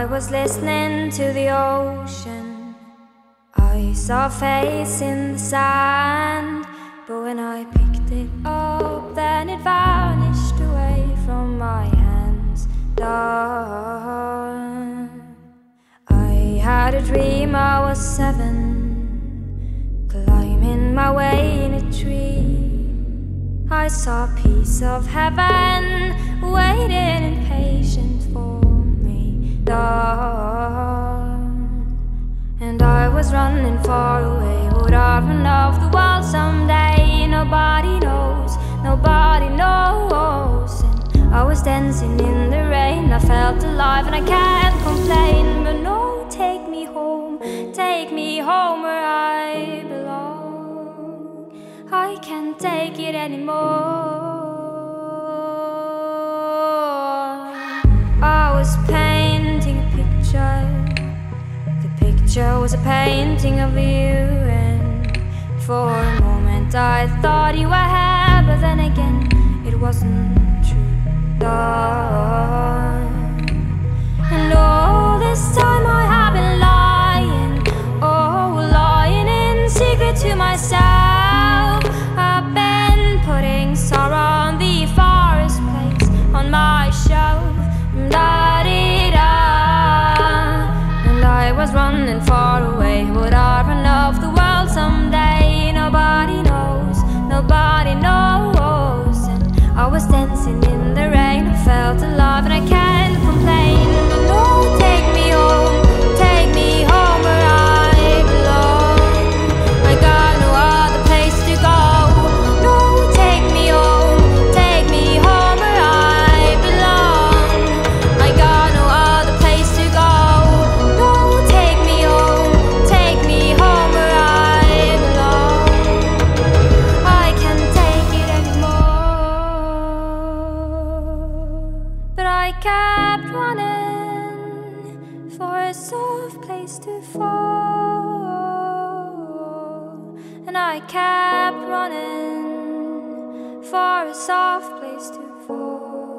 I was listening to the ocean. I saw a face in the sand. But when I picked it up, then it vanished away from my hands. I had a dream I was seven, climbing my way saw a piece of heaven waiting impatient for me. Done. And I was running far away. Would I run off the world someday? Nobody knows, nobody knows. And I was dancing in the rain. I felt alive and I can't take it anymore. I was painting a picture. The picture was a painting of you, and for a moment I thought you were here, but then again it wasn't true. Love. Running far away. Would I run off the world someday? Nobody knows, nobody knows. And I was dancing in the rain. I felt alive I kept running for a soft place to fall. And I kept running for a soft place to fall.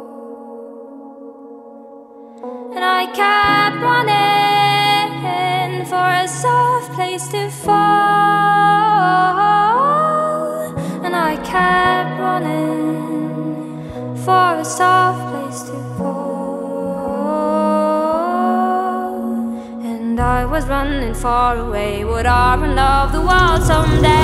And I kept running for a soft place to fall. Was running far away. Would I run off the world someday?